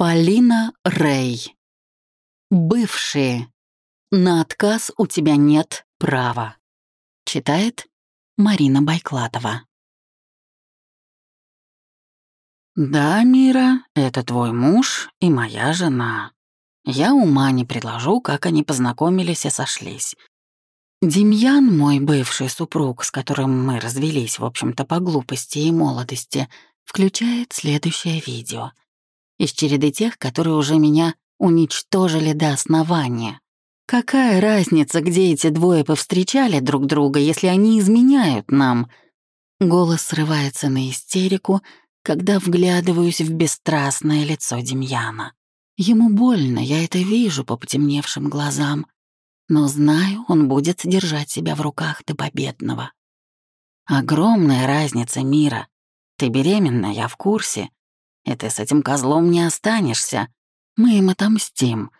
Полина Рэй. Бывшие. На отказ у тебя нет права. Читает Марина Байклатова. Да, Мира, это твой муж и моя жена. Я ума не предложу, как они познакомились и сошлись. Демьян, мой бывший супруг, с которым мы развелись, в общем-то, по глупости и молодости, включает следующее видео — из череды тех, которые уже меня уничтожили до основания. Какая разница, где эти двое повстречали друг друга, если они изменяют нам? Голос срывается на истерику, когда вглядываюсь в бесстрастное лицо Демьяна. Ему больно, я это вижу по потемневшим глазам, но знаю, он будет держать себя в руках до победного. Огромная разница мира. Ты беременна, я в курсе, и ты с этим козлом не останешься. Мы им отомстим.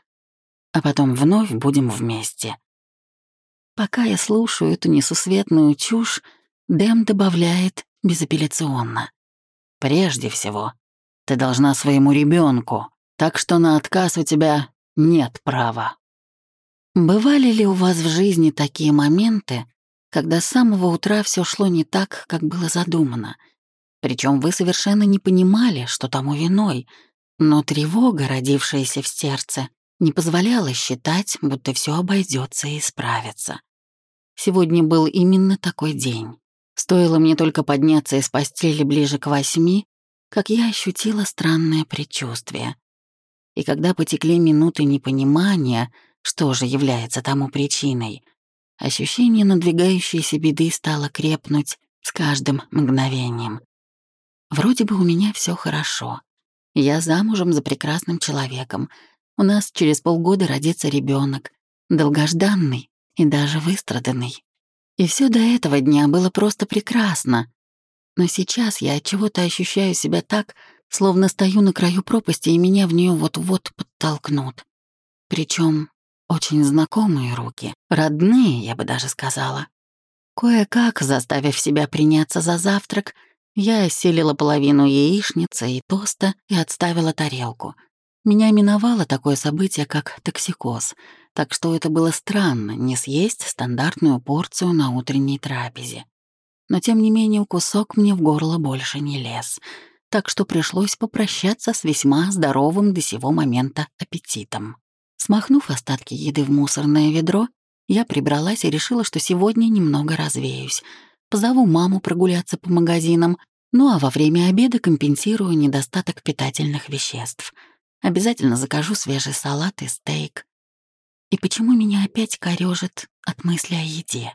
А потом вновь будем вместе. Пока я слушаю эту несусветную чушь, Дэм добавляет безапелляционно. Прежде всего, ты должна своему ребенку, так что на отказ у тебя нет права. Бывали ли у вас в жизни такие моменты, когда с самого утра все шло не так, как было задумано — причем вы совершенно не понимали, что тому виной, но тревога, родившаяся в сердце, не позволяла считать, будто все обойдется и справится. Сегодня был именно такой день. Стоило мне только подняться из постели ближе к восьми, как я ощутила странное предчувствие. И когда потекли минуты непонимания, что же является тому причиной, ощущение надвигающейся беды стало крепнуть с каждым мгновением. Вроде бы у меня все хорошо. Я замужем за прекрасным человеком. У нас через полгода родится ребенок, долгожданный и даже выстраданный. И все до этого дня было просто прекрасно. Но сейчас я от чего-то ощущаю себя так, словно стою на краю пропасти, и меня в нее вот-вот подтолкнут. Причем очень знакомые руки, родные, я бы даже сказала. Кое-как, заставив себя приняться за завтрак, я осилила половину яичницы и тоста и отставила тарелку. Меня миновало такое событие, как токсикоз, так что это было странно не съесть стандартную порцию на утренней трапезе. Но тем не менее кусок мне в горло больше не лез, так что пришлось попрощаться с весьма здоровым до сего момента аппетитом. Смахнув остатки еды в мусорное ведро, я прибралась и решила, что сегодня немного развеюсь — позову маму прогуляться по магазинам, ну а во время обеда компенсирую недостаток питательных веществ. Обязательно закажу свежий салат и стейк. И почему меня опять корёжит от мысли о еде?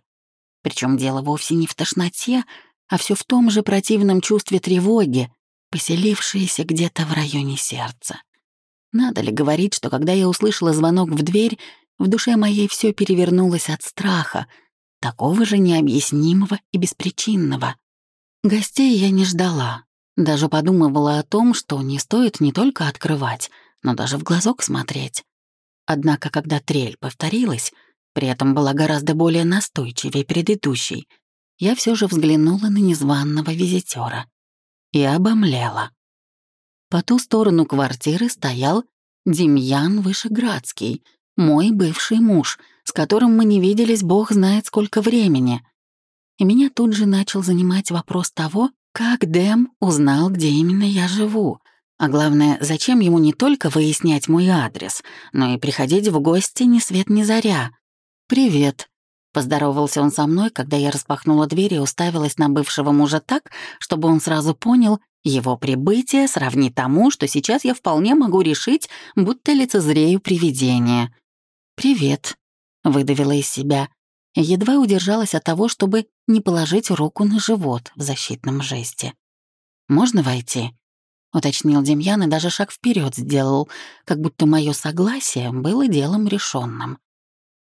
Причем дело вовсе не в тошноте, а все в том же противном чувстве тревоги, поселившееся где-то в районе сердца. Надо ли говорить, что когда я услышала звонок в дверь, в душе моей все перевернулось от страха, такого же необъяснимого и беспричинного. Гостей я не ждала, даже подумывала о том, что не стоит не только открывать, но даже в глазок смотреть. Однако, когда трель повторилась, при этом была гораздо более настойчивее предыдущей, я все же взглянула на незваного визитера и обомлела. По ту сторону квартиры стоял Демьян Вышеградский, мой бывший муж — с которым мы не виделись бог знает сколько времени. И меня тут же начал занимать вопрос того, как Дэм узнал, где именно я живу. А главное, зачем ему не только выяснять мой адрес, но и приходить в гости ни свет ни заря. «Привет», — поздоровался он со мной, когда я распахнула дверь и уставилась на бывшего мужа так, чтобы он сразу понял, его прибытие сравни тому, что сейчас я вполне могу решить, будто лицезрею привидение. «Привет», выдавила из себя. Едва удержалась от того, чтобы не положить руку на живот в защитном жесте. «Можно войти?» — уточнил Демьян и даже шаг вперед сделал, как будто мое согласие было делом решенным.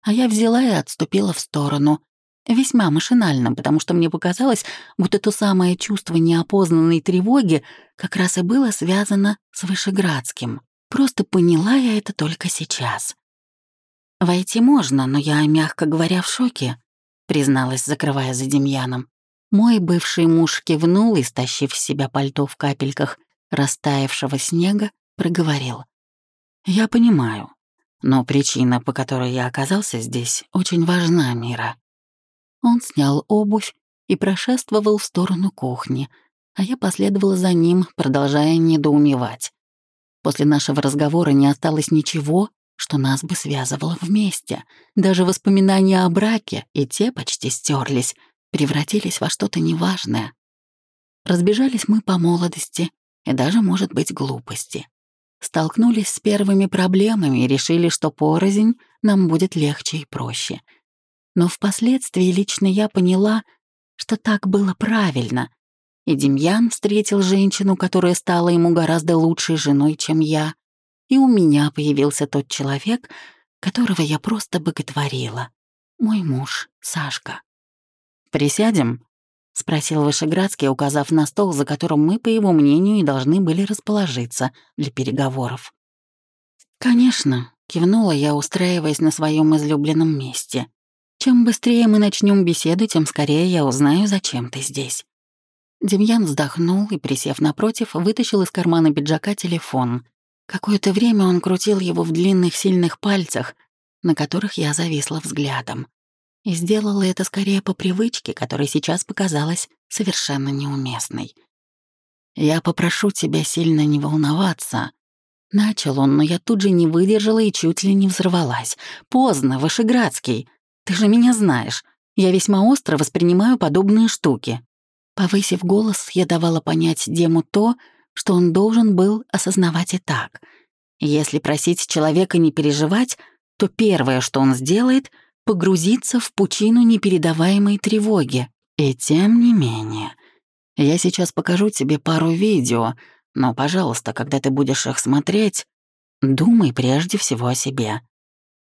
А я взяла и отступила в сторону, весьма машинально, потому что мне показалось, будто то самое чувство неопознанной тревоги как раз и было связано с Вышеградским. Просто поняла я это только сейчас. «Войти можно, но я, мягко говоря, в шоке», — призналась, закрывая за Демьяном. Мой бывший муж кивнул и, стащив с себя пальто в капельках растаявшего снега, проговорил. «Я понимаю, но причина, по которой я оказался здесь, очень важна, Мира». Он снял обувь и прошествовал в сторону кухни, а я последовала за ним, продолжая недоумевать. После нашего разговора не осталось ничего, что нас бы связывало вместе. Даже воспоминания о браке, и те почти стерлись, превратились во что-то неважное. Разбежались мы по молодости и даже, может быть, глупости. Столкнулись с первыми проблемами и решили, что порознь нам будет легче и проще. Но впоследствии лично я поняла, что так было правильно. И Демьян встретил женщину, которая стала ему гораздо лучшей женой, чем я. И у меня появился тот человек, которого я просто боготворила. Мой муж, Сашка. «Присядем?» — спросил Вышеградский, указав на стол, за которым мы, по его мнению, и должны были расположиться для переговоров. «Конечно», — кивнула я, устраиваясь на своем излюбленном месте. «Чем быстрее мы начнем беседу, тем скорее я узнаю, зачем ты здесь». Демьян вздохнул и, присев напротив, вытащил из кармана пиджака телефон. Какое-то время он крутил его в длинных сильных пальцах, на которых я зависла взглядом. И сделала это скорее по привычке, которая сейчас показалась совершенно неуместной. «Я попрошу тебя сильно не волноваться», — начал он, но я тут же не выдержала и чуть ли не взорвалась. «Поздно, Вышеградский. Ты же меня знаешь. Я весьма остро воспринимаю подобные штуки». Повысив голос, я давала понять Дему то, что он должен был осознавать и так. Если просить человека не переживать, то первое, что он сделает — погрузиться в пучину непередаваемой тревоги. И тем не менее, я сейчас покажу тебе пару видео, но, пожалуйста, когда ты будешь их смотреть, думай прежде всего о себе.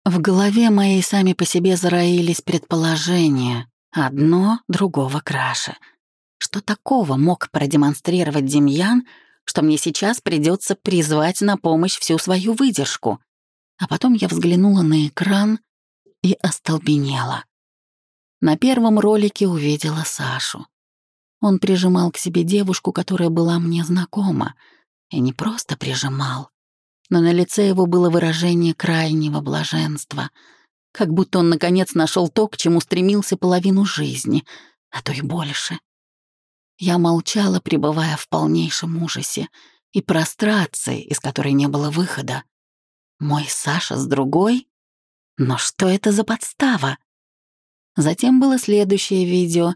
В голове моей сами по себе зароились предположения, одно другого краше. Что такого мог продемонстрировать Демьян, что мне сейчас придется призвать на помощь всю свою выдержку? А потом я взглянула на экран и остолбенела. На первом ролике увидела Сашу. Он прижимал к себе девушку, которая была мне знакома, и не просто прижимал, но на лице его было выражение крайнего блаженства, как будто он наконец нашел то, к чему стремился половину жизни, а то и больше. Я молчала, пребывая в полнейшем ужасе и прострации, из которой не было выхода. Мой Саша с другой? Но что это за подстава? Затем было следующее видео,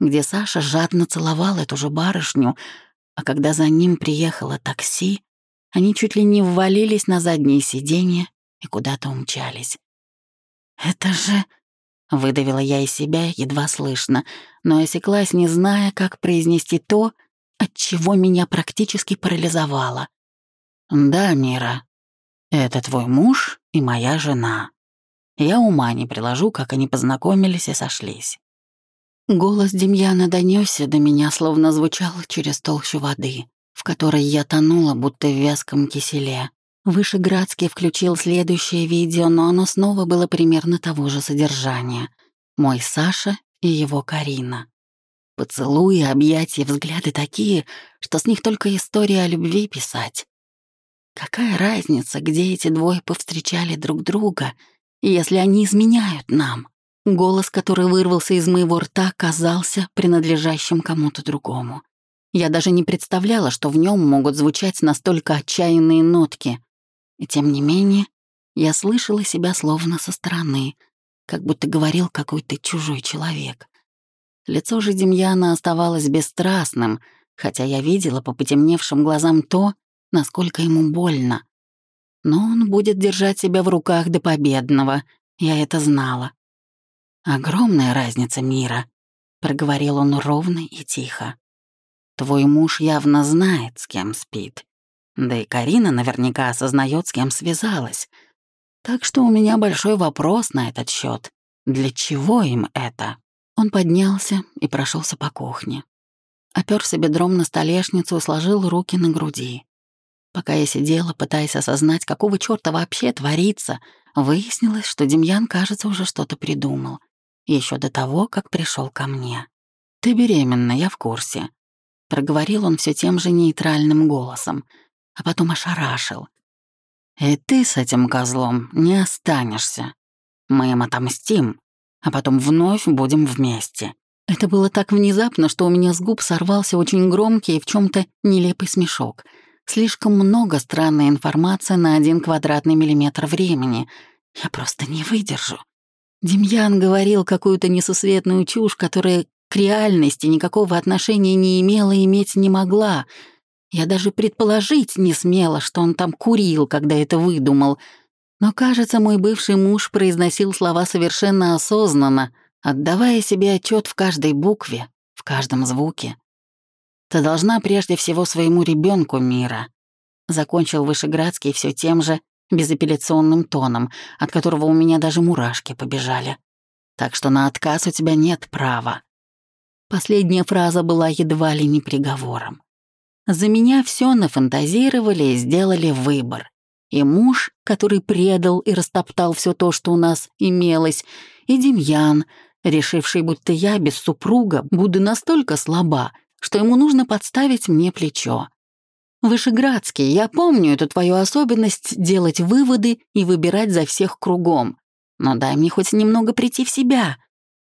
где Саша жадно целовал эту же барышню, а когда за ним приехало такси, они чуть ли не ввалились на заднее сиденье и куда-то умчались. «Это же...» — выдавила я из себя, едва слышно, но осеклась, не зная, как произнести то, от чего меня практически парализовало. «Да, Мира, это твой муж и моя жена», я ума не приложу, как они познакомились и сошлись. Голос Демьяна донесся до меня, словно звучал через толщу воды, в которой я тонула, будто в вязком киселе. Вышеградский включил следующее видео, но оно снова было примерно того же содержания. Мой Саша и его Карина. Поцелуи, объятия, взгляды такие, что с них только история о любви писать. Какая разница, где эти двое повстречали друг друга — если они изменяют нам. Голос, который вырвался из моего рта, казался принадлежащим кому-то другому. Я даже не представляла, что в нем могут звучать настолько отчаянные нотки. И тем не менее, я слышала себя словно со стороны, как будто говорил какой-то чужой человек. Лицо же Демьяна оставалось бесстрастным, хотя я видела по потемневшим глазам то, насколько ему больно. Но он будет держать себя в руках до победного, я это знала. «Огромная разница мира», — проговорил он ровно и тихо. «Твой муж явно знает, с кем спит. Да и Карина наверняка осознает, с кем связалась. Так что у меня большой вопрос на этот счет. Для чего им это?» Он поднялся и прошелся по кухне. Оперся бедром на столешницу и сложил руки на груди. Пока я сидела, пытаясь осознать, какого чёрта вообще творится, выяснилось, что Демьян, кажется, уже что-то придумал. Еще до того, как пришел ко мне. «Ты беременна, я в курсе», — проговорил он все тем же нейтральным голосом. А потом ошарашил. «И ты с этим козлом не останешься. Мы им отомстим, а потом вновь будем вместе». Это было так внезапно, что у меня с губ сорвался очень громкий и в чем то нелепый смешок. Слишком много странной информации на один квадратный миллиметр времени. Я просто не выдержу. Демьян говорил какую-то несусветную чушь, которая к реальности никакого отношения не имела и иметь не могла. Я даже предположить не смела, что он там курил, когда это выдумал. Но, кажется, мой бывший муж произносил слова совершенно осознанно, отдавая себе отчет в каждой букве, в каждом звуке. «Ты должна прежде всего своему ребенку мира», — закончил Вышеградский все тем же безапелляционным тоном, от которого у меня даже мурашки побежали. «Так что на отказ у тебя нет права». Последняя фраза была едва ли не приговором. За меня все нафантазировали и сделали выбор. И муж, который предал и растоптал все то, что у нас имелось, и Демьян, решивший, будто я без супруга буду настолько слаба, что ему нужно подставить мне плечо. Вышеградский, я помню эту твою особенность делать выводы и выбирать за всех кругом. Но дай мне хоть немного прийти в себя.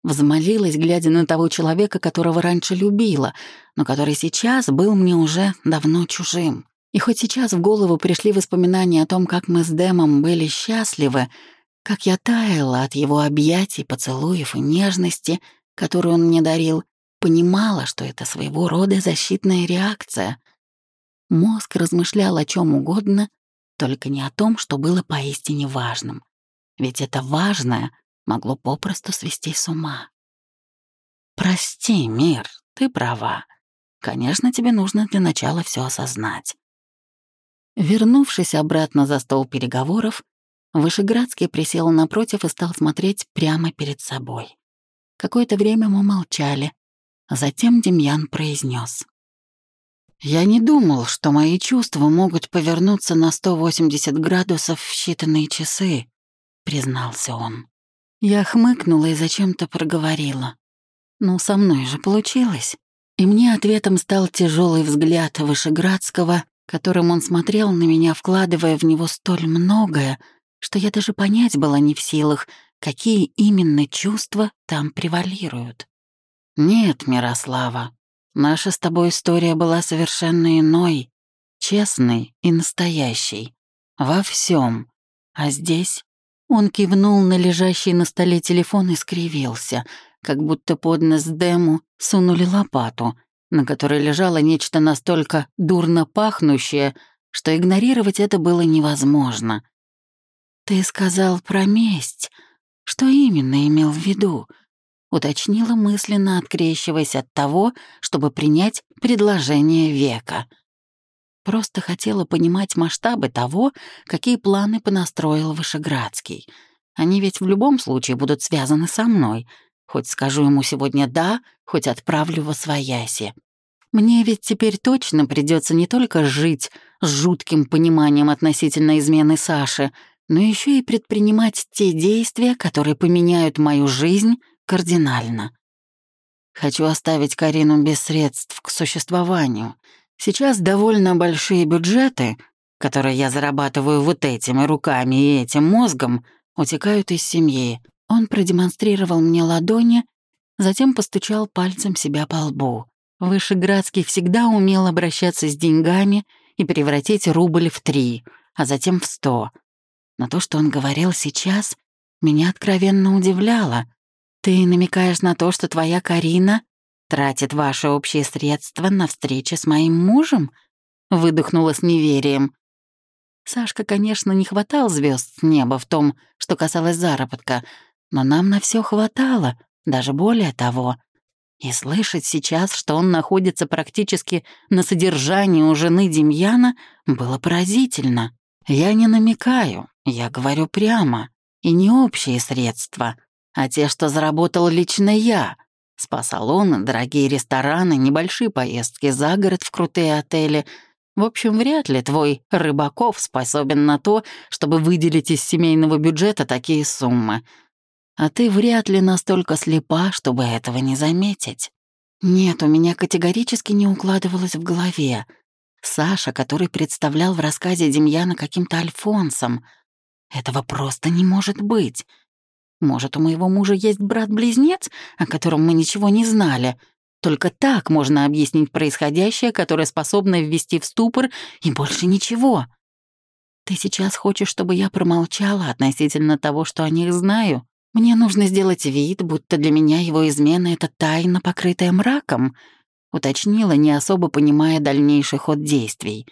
Взмолилась, глядя на того человека, которого раньше любила, но который сейчас был мне уже давно чужим. И хоть сейчас в голову пришли воспоминания о том, как мы с Дэмом были счастливы, как я таяла от его объятий, поцелуев и нежности, которую он мне дарил, понимала, что это своего рода защитная реакция. Мозг размышлял о чем угодно, только не о том, что было поистине важным. Ведь это важное могло попросту свести с ума. «Прости, мир, ты права. Конечно, тебе нужно для начала все осознать». Вернувшись обратно за стол переговоров, Вышеградский присел напротив и стал смотреть прямо перед собой. Какое-то время мы молчали. Затем Демьян произнес: «Я не думал, что мои чувства могут повернуться на 180 градусов в считанные часы», — признался он. Я хмыкнула и зачем-то проговорила. «Ну, со мной же получилось». И мне ответом стал тяжелый взгляд Вышеградского, которым он смотрел на меня, вкладывая в него столь многое, что я даже понять была не в силах, какие именно чувства там превалируют. «Нет, Мирослава, наша с тобой история была совершенно иной, честной и настоящей. Во всем. А здесь...» Он кивнул на лежащий на столе телефон и скривился, как будто под нос Дему сунули лопату, на которой лежало нечто настолько дурно пахнущее, что игнорировать это было невозможно. «Ты сказал про месть. Что именно имел в виду?» уточнила мысленно, открещиваясь от того, чтобы принять предложение века. Просто хотела понимать масштабы того, какие планы понастроил Вышеградский. Они ведь в любом случае будут связаны со мной. Хоть скажу ему сегодня «да», хоть отправлю во свояси. Мне ведь теперь точно придется не только жить с жутким пониманием относительно измены Саши, но еще и предпринимать те действия, которые поменяют мою жизнь кардинально. Хочу оставить Карину без средств к существованию. Сейчас довольно большие бюджеты, которые я зарабатываю вот этими руками и этим мозгом, утекают из семьи. Он продемонстрировал мне ладони, затем постучал пальцем себя по лбу. Вышеградский всегда умел обращаться с деньгами и превратить рубль в три, а затем в сто — но то, что он говорил сейчас, меня откровенно удивляло. Ты намекаешь на то, что твоя Карина тратит ваши общие средства на встречи с моим мужем? Выдохнула с неверием. Сашка, конечно, не хватал звезд с неба в том, что касалось заработка, но нам на все хватало, даже более того. И слышать сейчас, что он находится практически на содержании у жены Демьяна, было поразительно. Я не намекаю, я говорю прямо, и не общие средства, а те, что заработал лично я. Спа-салоны, дорогие рестораны, небольшие поездки за город в крутые отели. В общем, вряд ли твой Рыбаков способен на то, чтобы выделить из семейного бюджета такие суммы. А ты вряд ли настолько слепа, чтобы этого не заметить. Нет, у меня категорически не укладывалось в голове. Саша, который представлял в рассказе Демьяна каким-то Альфонсом. Этого просто не может быть. Может, у моего мужа есть брат-близнец, о котором мы ничего не знали. Только так можно объяснить происходящее, которое способно ввести в ступор, и больше ничего. Ты сейчас хочешь, чтобы я промолчала относительно того, что о них знаю? Мне нужно сделать вид, будто для меня его измена — это тайна, покрытая мраком, уточнила, не особо понимая дальнейший ход действий.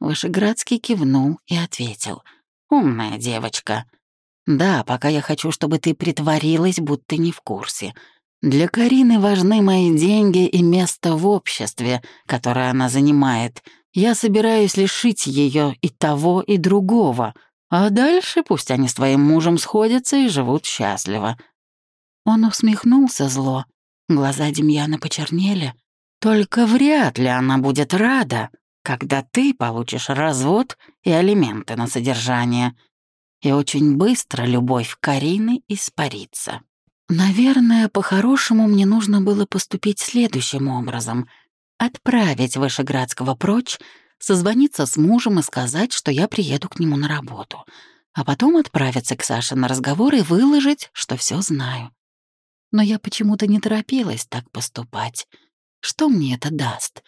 Вышеградский кивнул и ответил. «Умная девочка. Да, пока я хочу, чтобы ты притворилась, будто не в курсе. Для Карины важны мои деньги и место в обществе, которое она занимает. Я собираюсь лишить ее и того, и другого. А дальше пусть они с твоим мужем сходятся и живут счастливо». Он усмехнулся зло. Глаза Демьяна почернели. «Только вряд ли она будет рада, когда ты получишь развод и алименты на содержание и очень быстро любовь Карины испарится. Наверное, по-хорошему мне нужно было поступить следующим образом. Отправить Вышеградского прочь, созвониться с мужем и сказать, что я приеду к нему на работу, а потом отправиться к Саше на разговор и выложить, что все знаю. Но я почему-то не торопилась так поступать. Что мне это даст?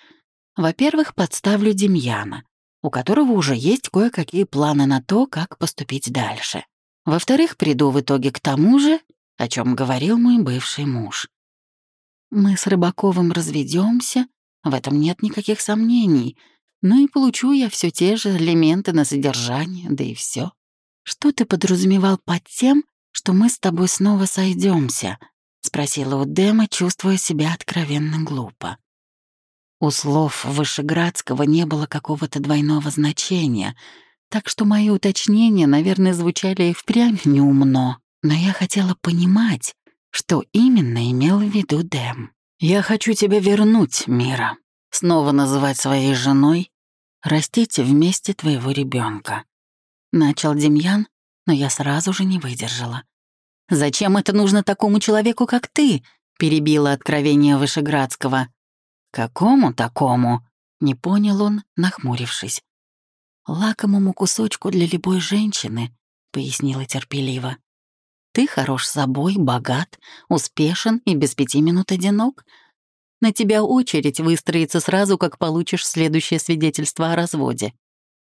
Во-первых, подставлю Демьяна у которого уже есть кое-какие планы на то, как поступить дальше. Во-вторых, приду в итоге к тому же, о чем говорил мой бывший муж. Мы с Рыбаковым разведемся, в этом нет никаких сомнений, ну и получу я все те же элементы на содержание, да и все. Что ты подразумевал под тем, что мы с тобой снова сойдемся? спросила у Дэма, чувствуя себя откровенно глупо. У слов Вышеградского не было какого-то двойного значения, так что мои уточнения, наверное, звучали и впрямь неумно. Но я хотела понимать, что именно имел в виду Дэм. «Я хочу тебя вернуть, Мира, снова называть своей женой, растить вместе твоего ребенка. Начал Демьян, но я сразу же не выдержала. «Зачем это нужно такому человеку, как ты?» — перебила откровение Вышеградского. «Какому такому?» — не понял он, нахмурившись. «Лакомому кусочку для любой женщины», — пояснила терпеливо. «Ты хорош собой, богат, успешен и без пяти минут одинок. На тебя очередь выстроится сразу, как получишь следующее свидетельство о разводе».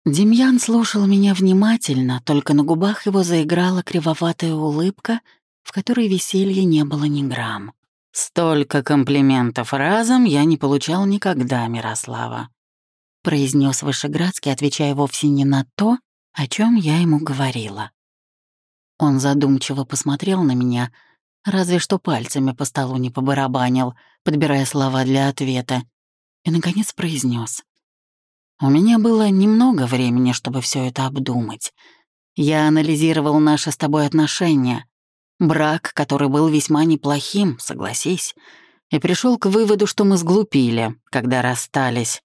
Демьян слушал меня внимательно, только на губах его заиграла кривоватая улыбка, в которой веселья не было ни грамм. «Столько комплиментов разом я не получал никогда, Мирослава», произнес Вышеградский, отвечая вовсе не на то, о чем я ему говорила. Он задумчиво посмотрел на меня, разве что пальцами по столу не побарабанил, подбирая слова для ответа, и, наконец, произнес: «У меня было немного времени, чтобы все это обдумать. Я анализировал наши с тобой отношения, Брак, который был весьма неплохим, согласись. И пришел к выводу, что мы сглупили, когда расстались.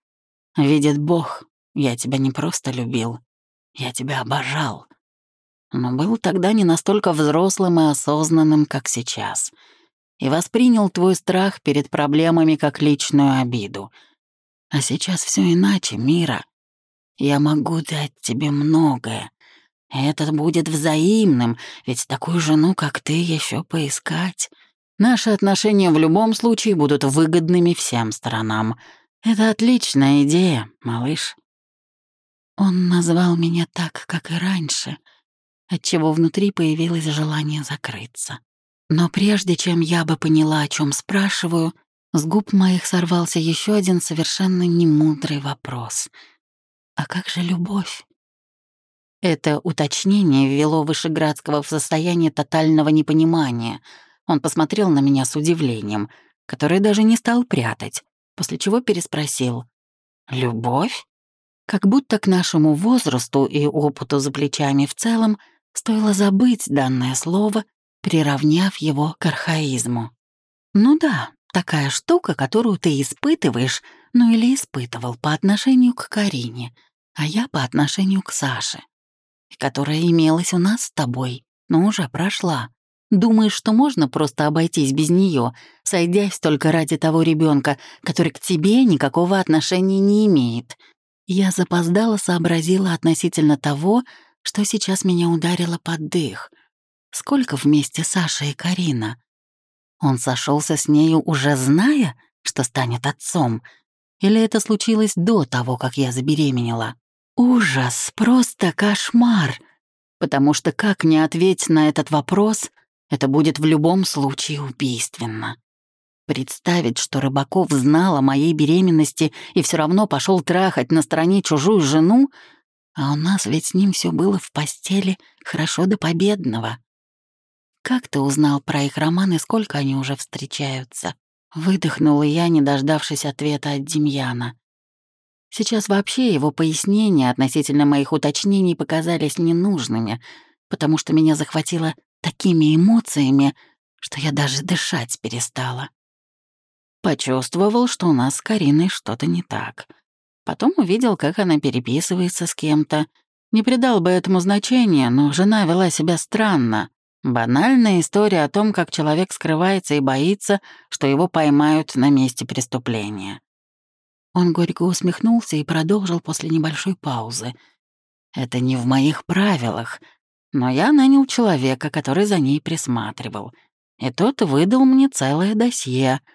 Видит Бог, я тебя не просто любил, я тебя обожал. Но был тогда не настолько взрослым и осознанным, как сейчас. И воспринял твой страх перед проблемами как личную обиду. А сейчас все иначе, Мира. Я могу дать тебе многое, это будет взаимным, ведь такую жену, как ты, еще поискать. Наши отношения в любом случае будут выгодными всем сторонам. Это отличная идея, малыш. Он назвал меня так, как и раньше, отчего внутри появилось желание закрыться. Но прежде чем я бы поняла, о чем спрашиваю, с губ моих сорвался еще один совершенно немудрый вопрос. А как же любовь? Это уточнение ввело Вышеградского в состояние тотального непонимания. Он посмотрел на меня с удивлением, которое даже не стал прятать, после чего переспросил. «Любовь?» Как будто к нашему возрасту и опыту за плечами в целом стоило забыть данное слово, приравняв его к архаизму. «Ну да, такая штука, которую ты испытываешь, ну или испытывал по отношению к Карине, а я по отношению к Саше которая имелась у нас с тобой, но уже прошла. Думаешь, что можно просто обойтись без нее, сойдясь только ради того ребенка, который к тебе никакого отношения не имеет? Я запоздала сообразила относительно того, что сейчас меня ударило под дых. Сколько вместе Саша и Карина? Он сошелся с нею уже зная, что станет отцом? Или это случилось до того, как я забеременела? Ужас, просто кошмар. Потому что как не ответить на этот вопрос, это будет в любом случае убийственно. Представить, что Рыбаков знал о моей беременности и все равно пошел трахать на стороне чужую жену, а у нас ведь с ним все было в постели хорошо до победного. Как ты узнал про их роман и сколько они уже встречаются? Выдохнула я, не дождавшись ответа от Демьяна. Сейчас вообще его пояснения относительно моих уточнений показались ненужными, потому что меня захватило такими эмоциями, что я даже дышать перестала. Почувствовал, что у нас с Кариной что-то не так. Потом увидел, как она переписывается с кем-то. Не придал бы этому значения, но жена вела себя странно. Банальная история о том, как человек скрывается и боится, что его поймают на месте преступления. Он горько усмехнулся и продолжил после небольшой паузы. «Это не в моих правилах, но я нанял человека, который за ней присматривал. И тот выдал мне целое досье —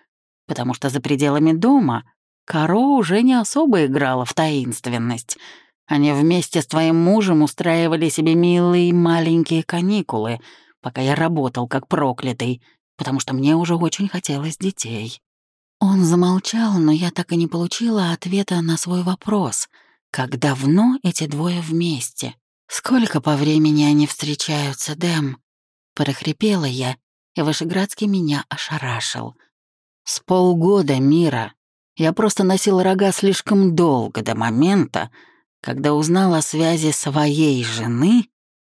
потому что за пределами дома Каро уже не особо играла в таинственность. Они вместе с твоим мужем устраивали себе милые маленькие каникулы, пока я работал как проклятый, потому что мне уже очень хотелось детей. Он замолчал, но я так и не получила ответа на свой вопрос. Как давно эти двое вместе? Сколько по времени они встречаются, Дэм? Прохрипела я, и Вышеградский меня ошарашил — с полгода мира. Я просто носил рога слишком долго до момента, когда узнал о связи своей жены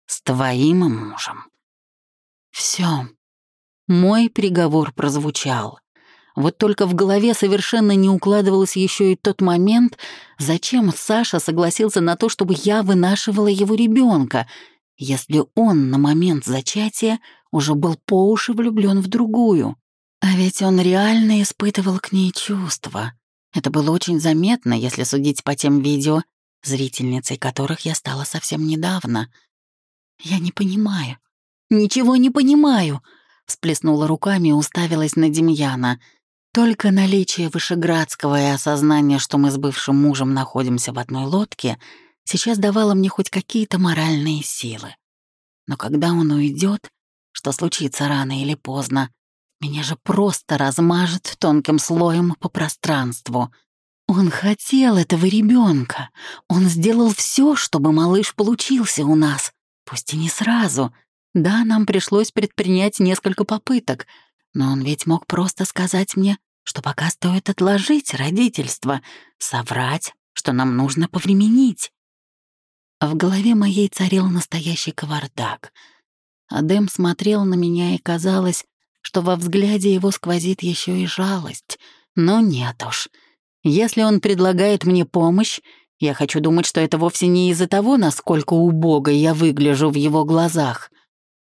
с твоим мужем. Все. Мой приговор прозвучал. Вот только в голове совершенно не укладывался еще и тот момент, зачем Саша согласился на то, чтобы я вынашивала его ребенка, если он на момент зачатия уже был по уши влюблен в другую. А ведь он реально испытывал к ней чувства. Это было очень заметно, если судить по тем видео, зрительницей которых я стала совсем недавно. «Я не понимаю. Ничего не понимаю!» Всплеснула руками и уставилась на Демьяна. Только наличие Вышеградского и осознание, что мы с бывшим мужем находимся в одной лодке, сейчас давало мне хоть какие-то моральные силы. Но когда он уйдет, что случится рано или поздно, меня же просто размажет тонким слоем по пространству. Он хотел этого ребенка. Он сделал все, чтобы малыш получился у нас. Пусть и не сразу. Да, нам пришлось предпринять несколько попыток, но он ведь мог просто сказать мне, что пока стоит отложить родительство, соврать, что нам нужно повременить. В голове моей царил настоящий кавардак. Адем смотрел на меня, и казалось, что во взгляде его сквозит еще и жалость. Но нет уж. Если он предлагает мне помощь, я хочу думать, что это вовсе не из-за того, насколько убого я выгляжу в его глазах.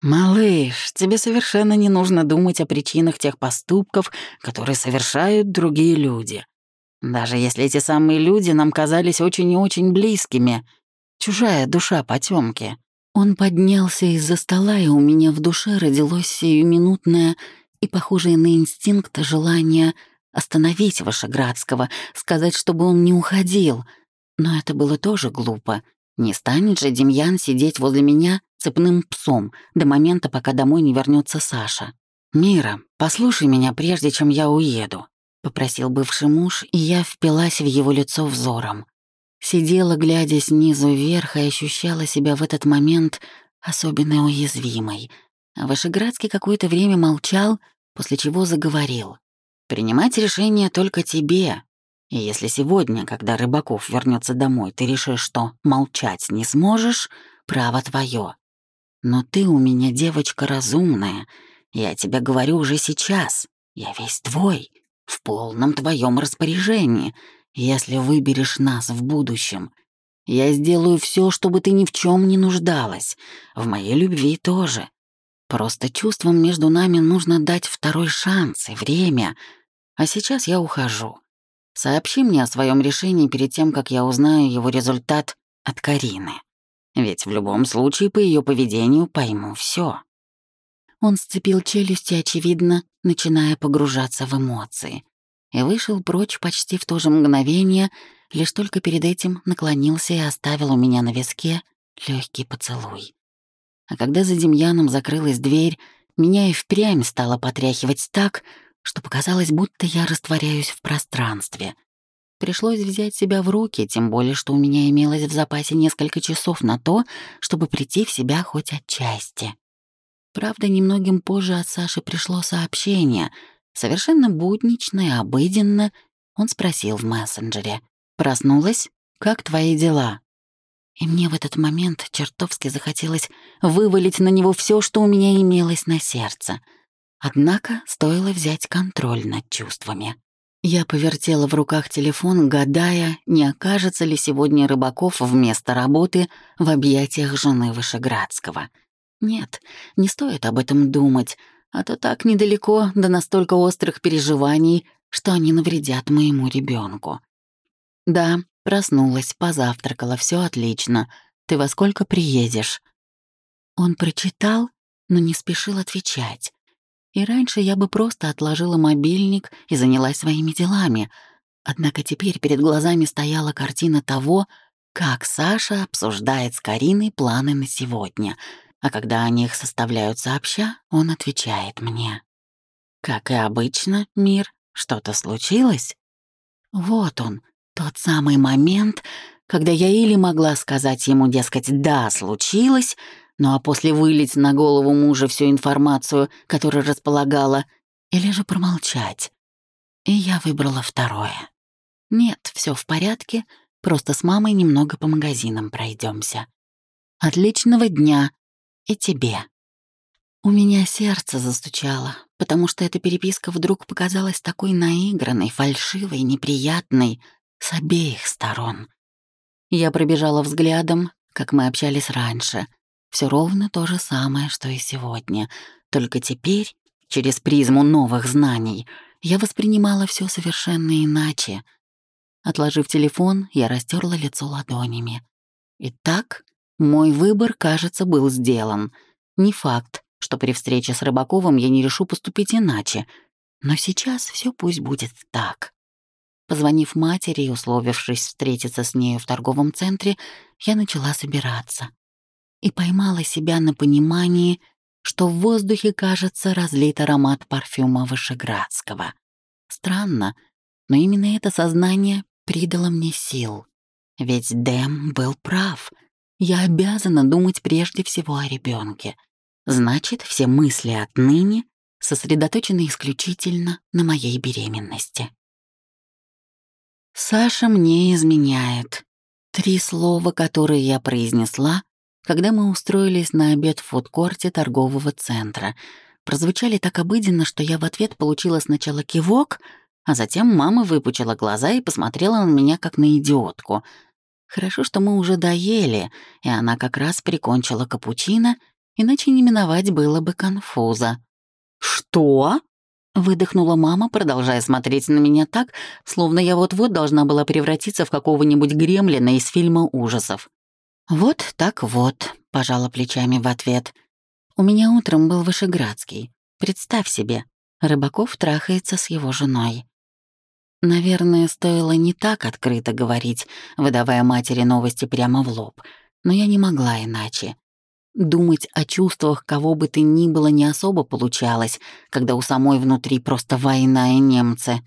«Малыш, тебе совершенно не нужно думать о причинах тех поступков, которые совершают другие люди. Даже если эти самые люди нам казались очень и очень близкими. Чужая душа потемки. Он поднялся из-за стола, и у меня в душе родилось сиюминутное и похожее на инстинкт желание остановить Вашеградского, сказать, чтобы он не уходил. Но это было тоже глупо. Не станет же Демьян сидеть возле меня цепным псом до момента, пока домой не вернется Саша. «Мира, послушай меня, прежде чем я уеду», — попросил бывший муж, и я впилась в его лицо взором. Сидела, глядя снизу вверх, и ощущала себя в этот момент особенно уязвимой. А Вышеградский какое-то время молчал, после чего заговорил. «Принимать решение только тебе. И если сегодня, когда Рыбаков вернется домой, ты решишь, что молчать не сможешь, право твое. Но ты у меня девочка разумная. Я тебе говорю уже сейчас. Я весь твой, в полном твоем распоряжении. Если выберешь нас в будущем, я сделаю все, чтобы ты ни в чем не нуждалась. В моей любви тоже. Просто чувствам между нами нужно дать второй шанс и время. А сейчас я ухожу. Сообщи мне о своем решении перед тем, как я узнаю его результат от Карины. Ведь в любом случае по ее поведению пойму все. Он сцепил челюсти, очевидно, начиная погружаться в эмоции, и вышел прочь почти в то же мгновение, лишь только перед этим наклонился и оставил у меня на виске легкий поцелуй. А когда за Демьяном закрылась дверь, меня и впрямь стало потряхивать так, что показалось, будто я растворяюсь в пространстве. Пришлось взять себя в руки, тем более, что у меня имелось в запасе несколько часов на то, чтобы прийти в себя хоть отчасти. Правда, немногим позже от Саши пришло сообщение. Совершенно буднично и обыденно он спросил в мессенджере. «Проснулась? Как твои дела?» И мне в этот момент чертовски захотелось вывалить на него все, что у меня имелось на сердце. Однако стоило взять контроль над чувствами. Я повертела в руках телефон, гадая, не окажется ли сегодня Рыбаков вместо работы в объятиях жены Вышеградского. Нет, не стоит об этом думать, а то так недалеко до настолько острых переживаний, что они навредят моему ребенку. Да, Проснулась, позавтракала, все отлично. Ты во сколько приедешь?» Он прочитал, но не спешил отвечать. И раньше я бы просто отложила мобильник и занялась своими делами. Однако теперь перед глазами стояла картина того, как Саша обсуждает с Кариной планы на сегодня, а когда они их составляют сообща, он отвечает мне. «Как и обычно, мир, что-то случилось?» Вот он, тот самый момент, когда я или могла сказать ему, дескать, «да, случилось», ну а после вылить на голову мужа всю информацию, которую располагала, или же промолчать. И я выбрала второе. Нет, все в порядке, просто с мамой немного по магазинам пройдемся. Отличного дня и тебе. У меня сердце застучало, потому что эта переписка вдруг показалась такой наигранной, фальшивой, неприятной, с обеих сторон. Я пробежала взглядом, как мы общались раньше. Все ровно то же самое, что и сегодня. Только теперь, через призму новых знаний, я воспринимала все совершенно иначе. Отложив телефон, я растерла лицо ладонями. Итак, мой выбор, кажется, был сделан. Не факт, что при встрече с Рыбаковым я не решу поступить иначе. Но сейчас все пусть будет так. Позвонив матери и условившись встретиться с нею в торговом центре, я начала собираться. И поймала себя на понимании, что в воздухе, кажется, разлит аромат парфюма Вышеградского. Странно, но именно это сознание придало мне сил. Ведь Дэм был прав. Я обязана думать прежде всего о ребенке. Значит, все мысли отныне сосредоточены исключительно на моей беременности. Саша мне изменяет. Три слова, которые я произнесла, когда мы устроились на обед в фудкорте торгового центра, прозвучали так обыденно, что я в ответ получила сначала кивок, а затем мама выпучила глаза и посмотрела на меня как на идиотку. Хорошо, что мы уже доели, и она как раз прикончила капучино, иначе не миновать было бы конфуза. «Что?» Выдохнула мама, продолжая смотреть на меня так, словно я вот-вот должна была превратиться в какого-нибудь гремлина из фильма ужасов. «Вот так вот», — пожала плечами в ответ. «У меня утром был Вышеградский. Представь себе, Рыбаков трахается с его женой». Наверное, стоило не так открыто говорить, выдавая матери новости прямо в лоб, но я не могла иначе. Думать о чувствах кого бы ты ни было не особо получалось, когда у самой внутри просто война и немцы.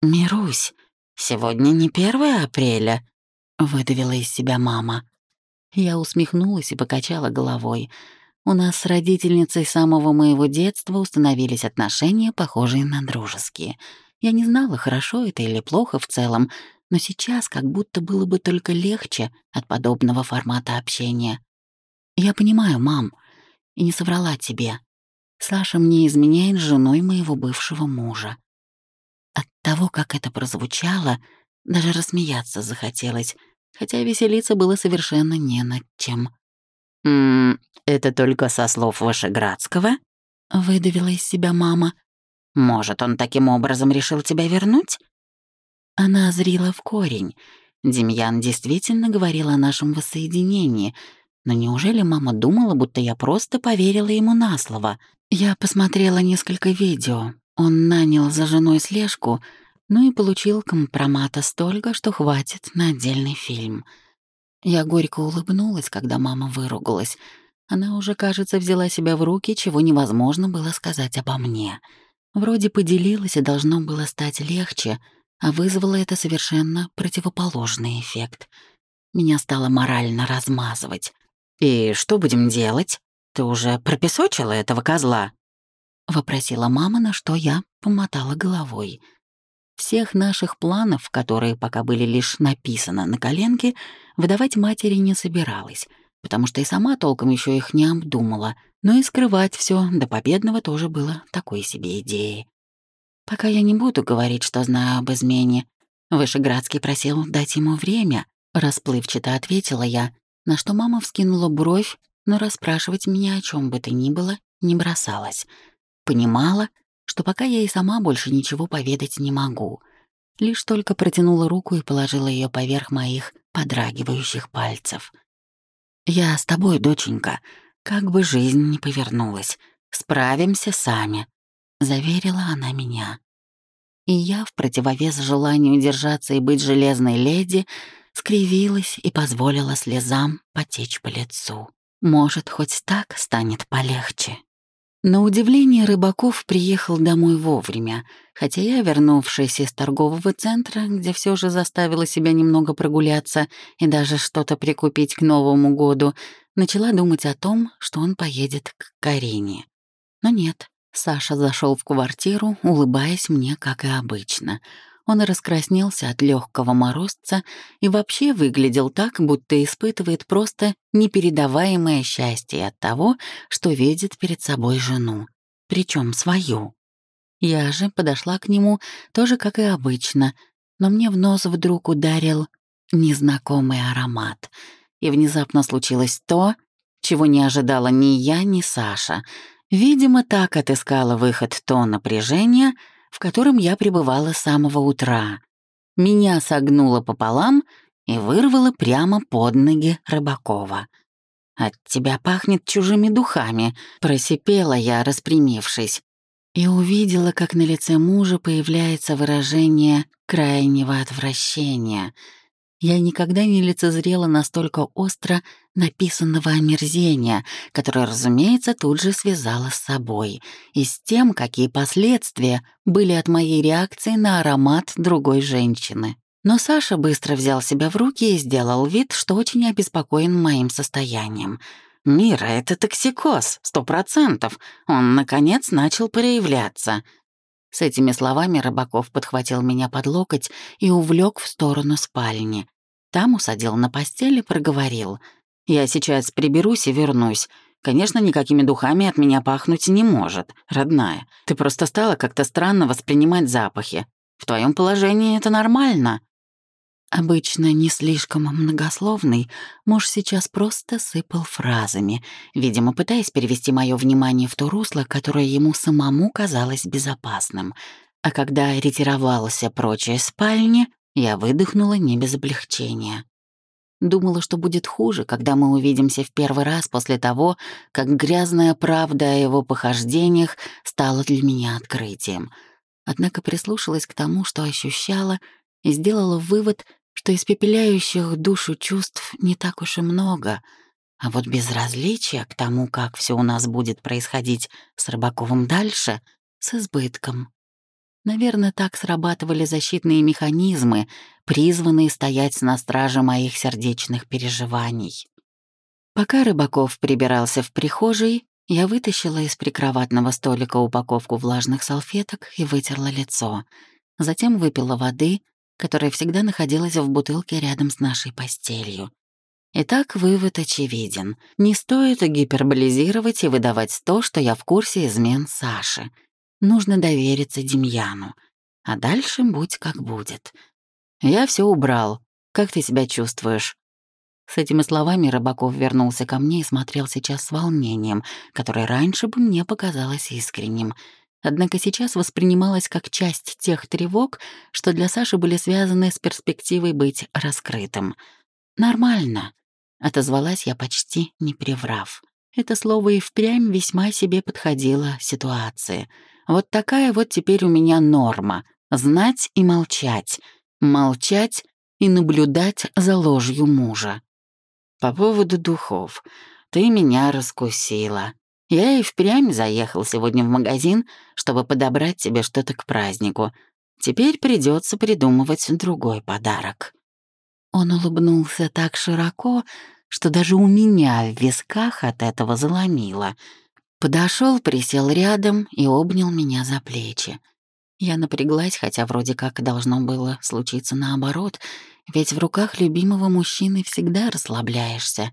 «Мирусь, сегодня не 1 апреля», — выдавила из себя мама. Я усмехнулась и покачала головой. У нас с родительницей самого моего детства установились отношения, похожие на дружеские. Я не знала, хорошо это или плохо в целом, но сейчас как будто было бы только легче от подобного формата общения. «Я понимаю, мам, и не соврала тебе. Саша мне изменяет с женой моего бывшего мужа. От того, как это прозвучало, даже рассмеяться захотелось, хотя веселиться было совершенно не над чем. «М это только со слов Вышеградского?» — выдавила из себя мама. «Может, он таким образом решил тебя вернуть?» Она зрила в корень. Демьян действительно говорил о нашем воссоединении, но неужели мама думала, будто я просто поверила ему на слово? Я посмотрела несколько видео. Он нанял за женой слежку, ну и получил компромата столько, что хватит на отдельный фильм. Я горько улыбнулась, когда мама выругалась. Она уже, кажется, взяла себя в руки, чего невозможно было сказать обо мне. Вроде поделилась, и должно было стать легче, а вызвало это совершенно противоположный эффект. Меня стало морально размазывать. «И что будем делать? Ты уже пропесочила этого козла?» — вопросила мама, на что я помотала головой. Всех наших планов, которые пока были лишь написаны на коленке, выдавать матери не собиралась, потому что и сама толком еще их не обдумала, но и скрывать все до победного тоже было такой себе идеей. Пока я не буду говорить, что знаю об измене. Вышеградский просил дать ему время, расплывчато ответила я, на что мама вскинула бровь, но расспрашивать меня о чем бы то ни было не бросалась. Понимала, что пока я и сама больше ничего поведать не могу. Лишь только протянула руку и положила ее поверх моих подрагивающих пальцев. «Я с тобой, доченька, как бы жизнь ни повернулась. Справимся сами», — заверила она меня. И я, в противовес желанию держаться и быть железной леди, скривилась и позволила слезам потечь по лицу. Может, хоть так станет полегче. На удивление Рыбаков приехал домой вовремя, хотя я, вернувшись из торгового центра, где все же заставила себя немного прогуляться и даже что-то прикупить к Новому году, начала думать о том, что он поедет к Карине. Но нет, Саша зашел в квартиру, улыбаясь мне, как и обычно — он раскраснелся от легкого морозца и вообще выглядел так, будто испытывает просто непередаваемое счастье от того, что видит перед собой жену, причем свою. Я же подошла к нему тоже как и обычно, но мне в нос вдруг ударил незнакомый аромат, и внезапно случилось то, чего не ожидала ни я, ни Саша. Видимо, так отыскала выход то напряжение — в котором я пребывала с самого утра. Меня согнуло пополам и вырвало прямо под ноги Рыбакова. «От тебя пахнет чужими духами», — просипела я, распрямившись, и увидела, как на лице мужа появляется выражение крайнего отвращения — я никогда не лицезрела настолько остро написанного омерзения, которое, разумеется, тут же связала с собой, и с тем, какие последствия были от моей реакции на аромат другой женщины. Но Саша быстро взял себя в руки и сделал вид, что очень обеспокоен моим состоянием. «Мира, это токсикоз, сто процентов. Он, наконец, начал проявляться». С этими словами Рыбаков подхватил меня под локоть и увлек в сторону спальни. Там усадил на постель и проговорил. «Я сейчас приберусь и вернусь. Конечно, никакими духами от меня пахнуть не может, родная. Ты просто стала как-то странно воспринимать запахи. В твоем положении это нормально». Обычно не слишком многословный, муж сейчас просто сыпал фразами, видимо, пытаясь перевести мое внимание в то русло, которое ему самому казалось безопасным. А когда ретировался прочь из спальни, я выдохнула не без облегчения. Думала, что будет хуже, когда мы увидимся в первый раз после того, как грязная правда о его похождениях стала для меня открытием. Однако прислушалась к тому, что ощущала, и сделала вывод, что испепеляющих душу чувств не так уж и много, а вот безразличие к тому, как все у нас будет происходить с Рыбаковым дальше, с избытком. Наверное, так срабатывали защитные механизмы, призванные стоять на страже моих сердечных переживаний. Пока Рыбаков прибирался в прихожей, я вытащила из прикроватного столика упаковку влажных салфеток и вытерла лицо. Затем выпила воды, которая всегда находилась в бутылке рядом с нашей постелью. Итак, вывод очевиден. Не стоит гиперболизировать и выдавать то, что я в курсе измен Саши. Нужно довериться Демьяну. А дальше будь как будет. Я все убрал. Как ты себя чувствуешь? С этими словами Рыбаков вернулся ко мне и смотрел сейчас с волнением, которое раньше бы мне показалось искренним. однако сейчас воспринималась как часть тех тревог, что для Саши были связаны с перспективой быть раскрытым. «Нормально», — отозвалась я почти не приврав. Это слово и впрямь весьма себе подходило ситуации. Вот такая вот теперь у меня норма — знать и молчать, молчать и наблюдать за ложью мужа. По поводу духов. Ты меня раскусила. Я и впрямь заехал сегодня в магазин, чтобы подобрать тебе что-то к празднику. Теперь придется придумывать другой подарок». Он улыбнулся так широко, что даже у меня в висках от этого заломило. Подошел, присел рядом и обнял меня за плечи. Я напряглась, хотя вроде как должно было случиться наоборот, ведь в руках любимого мужчины всегда расслабляешься.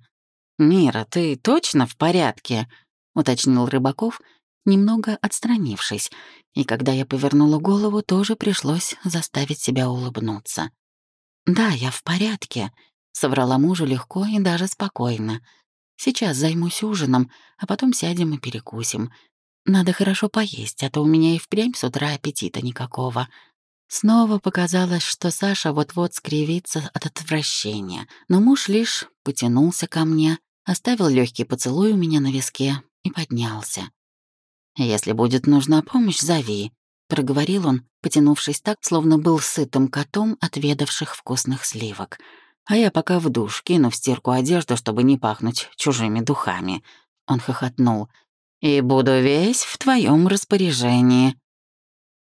«Мира, ты точно в порядке?» — уточнил Рыбаков, немного отстранившись, и когда я повернула голову, тоже пришлось заставить себя улыбнуться. «Да, я в порядке», — соврала мужу легко и даже спокойно. «Сейчас займусь ужином, а потом сядем и перекусим. Надо хорошо поесть, а то у меня и впрямь с утра аппетита никакого». Снова показалось, что Саша вот-вот скривится от отвращения, но муж лишь потянулся ко мне, оставил легкий поцелуй у меня на виске и поднялся. «Если будет нужна помощь, зови», — проговорил он, потянувшись так, словно был сытым котом, отведавших вкусных сливок. «А я пока в душ кину в стирку одежду, чтобы не пахнуть чужими духами». Он хохотнул. «И буду весь в твоем распоряжении».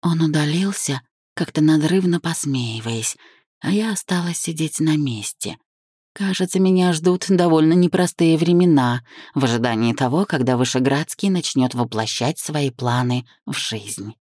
Он удалился, как-то надрывно посмеиваясь, а я осталась сидеть на месте. Кажется, меня ждут довольно непростые времена в ожидании того, когда Вышеградский начнет воплощать свои планы в жизнь.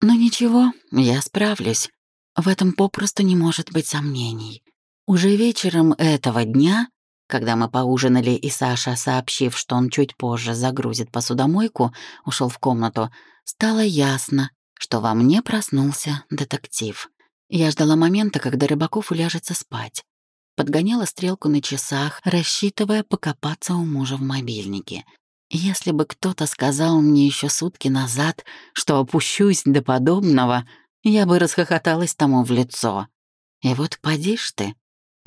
Но ничего, я справлюсь. В этом попросту не может быть сомнений. Уже вечером этого дня, когда мы поужинали, и Саша, сообщив, что он чуть позже загрузит посудомойку, ушел в комнату, стало ясно, что во мне проснулся детектив. Я ждала момента, когда Рыбаков уляжется спать подгоняла стрелку на часах, рассчитывая покопаться у мужа в мобильнике. Если бы кто-то сказал мне еще сутки назад, что опущусь до подобного, я бы расхохоталась тому в лицо. И вот поди ж ты,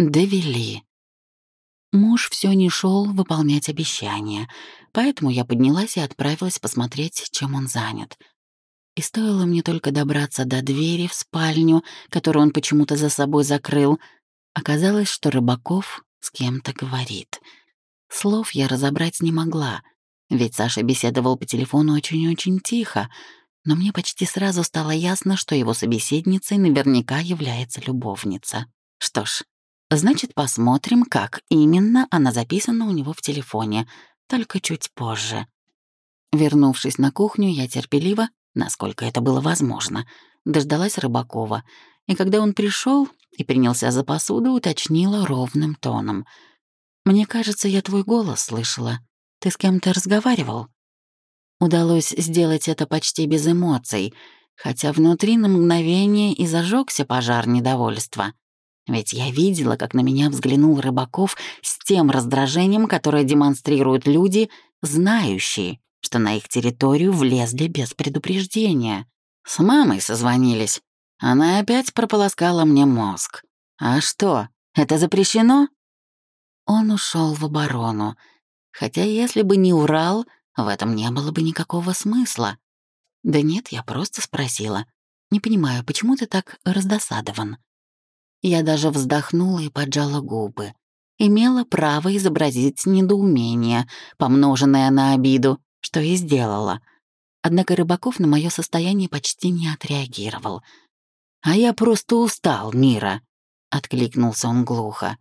довели. Муж все не шел выполнять обещания, поэтому я поднялась и отправилась посмотреть, чем он занят. И стоило мне только добраться до двери в спальню, которую он почему-то за собой закрыл, Оказалось, что Рыбаков с кем-то говорит. Слов я разобрать не могла, ведь Саша беседовал по телефону очень-очень тихо, но мне почти сразу стало ясно, что его собеседницей наверняка является любовница. Что ж, значит, посмотрим, как именно она записана у него в телефоне, только чуть позже. Вернувшись на кухню, я терпеливо, насколько это было возможно, дождалась Рыбакова, и когда он пришел, и принялся за посуду, уточнила ровным тоном. «Мне кажется, я твой голос слышала. Ты с кем-то разговаривал?» Удалось сделать это почти без эмоций, хотя внутри на мгновение и зажегся пожар недовольства. Ведь я видела, как на меня взглянул Рыбаков с тем раздражением, которое демонстрируют люди, знающие, что на их территорию влезли без предупреждения. С мамой созвонились. Она опять прополоскала мне мозг. А что, это запрещено? Он ушел в оборону. Хотя если бы не Урал, в этом не было бы никакого смысла. Да нет, я просто спросила. Не понимаю, почему ты так раздосадован? Я даже вздохнула и поджала губы. Имела право изобразить недоумение, помноженное на обиду, что и сделала. Однако Рыбаков на мое состояние почти не отреагировал — «А я просто устал, Мира», — откликнулся он глухо.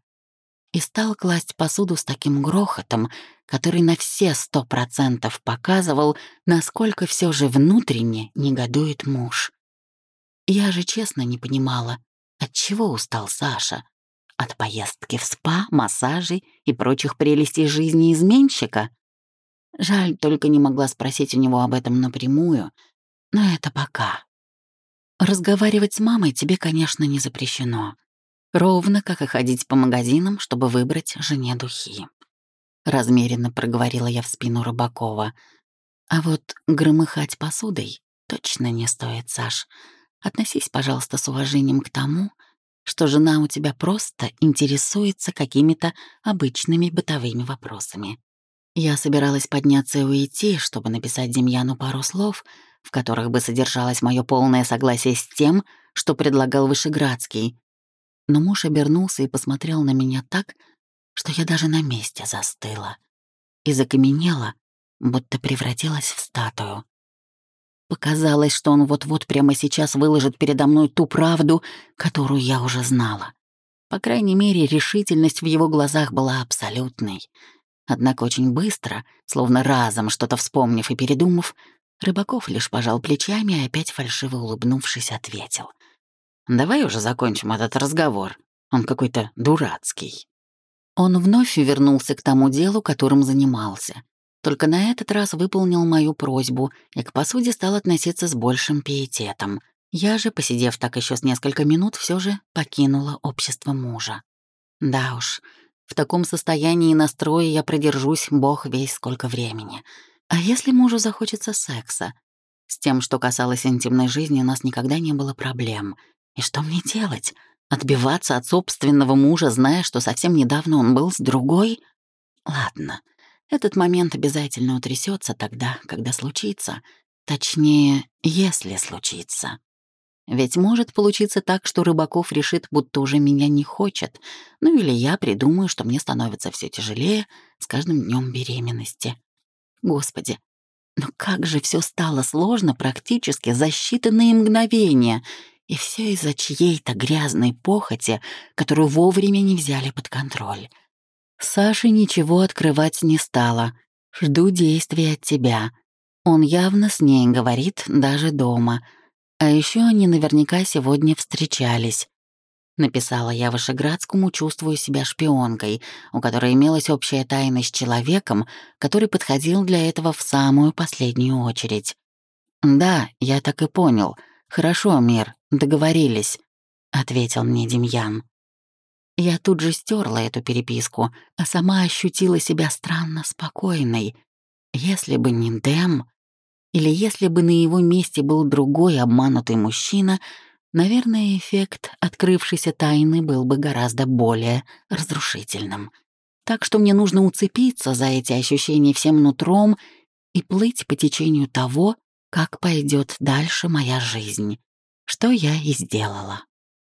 И стал класть посуду с таким грохотом, который на все сто процентов показывал, насколько все же внутренне негодует муж. Я же честно не понимала, от чего устал Саша? От поездки в спа, массажей и прочих прелестей жизни изменщика? Жаль, только не могла спросить у него об этом напрямую, но это пока. Разговаривать с мамой тебе, конечно, не запрещено. Ровно как и ходить по магазинам, чтобы выбрать жене духи. Размеренно проговорила я в спину Рыбакова. А вот громыхать посудой точно не стоит, Саш. Относись, пожалуйста, с уважением к тому, что жена у тебя просто интересуется какими-то обычными бытовыми вопросами. Я собиралась подняться и уйти, чтобы написать Демьяну пару слов, в которых бы содержалось мое полное согласие с тем, что предлагал Вышеградский. Но муж обернулся и посмотрел на меня так, что я даже на месте застыла и закаменела, будто превратилась в статую. Показалось, что он вот-вот прямо сейчас выложит передо мной ту правду, которую я уже знала. По крайней мере, решительность в его глазах была абсолютной. Однако очень быстро, словно разом что-то вспомнив и передумав, Рыбаков лишь пожал плечами и опять фальшиво улыбнувшись ответил. «Давай уже закончим этот разговор. Он какой-то дурацкий». Он вновь вернулся к тому делу, которым занимался. Только на этот раз выполнил мою просьбу и к посуде стал относиться с большим пиететом. Я же, посидев так еще с несколько минут, все же покинула общество мужа. Да уж, в таком состоянии настроя я продержусь бог весь сколько времени. А если мужу захочется секса? С тем, что касалось интимной жизни, у нас никогда не было проблем. И что мне делать? Отбиваться от собственного мужа, зная, что совсем недавно он был с другой? Ладно, этот момент обязательно утрясется тогда, когда случится. Точнее, если случится. Ведь может получиться так, что Рыбаков решит, будто уже меня не хочет. Ну или я придумаю, что мне становится все тяжелее с каждым днем беременности. Господи, ну как же все стало сложно практически за считанные мгновения. И все из-за чьей-то грязной похоти, которую вовремя не взяли под контроль. Саше ничего открывать не стала. Жду действий от тебя. Он явно с ней говорит даже дома. А еще они наверняка сегодня встречались. Написала я Вышеградскому, чувствую себя шпионкой, у которой имелась общая тайна с человеком, который подходил для этого в самую последнюю очередь. «Да, я так и понял. Хорошо, Мир, договорились», — ответил мне Демьян. Я тут же стерла эту переписку, а сама ощутила себя странно спокойной. Если бы не Дэм, или если бы на его месте был другой обманутый мужчина, наверное, эффект открывшейся тайны был бы гораздо более разрушительным. Так что мне нужно уцепиться за эти ощущения всем нутром и плыть по течению того, как пойдет дальше моя жизнь, что я и сделала.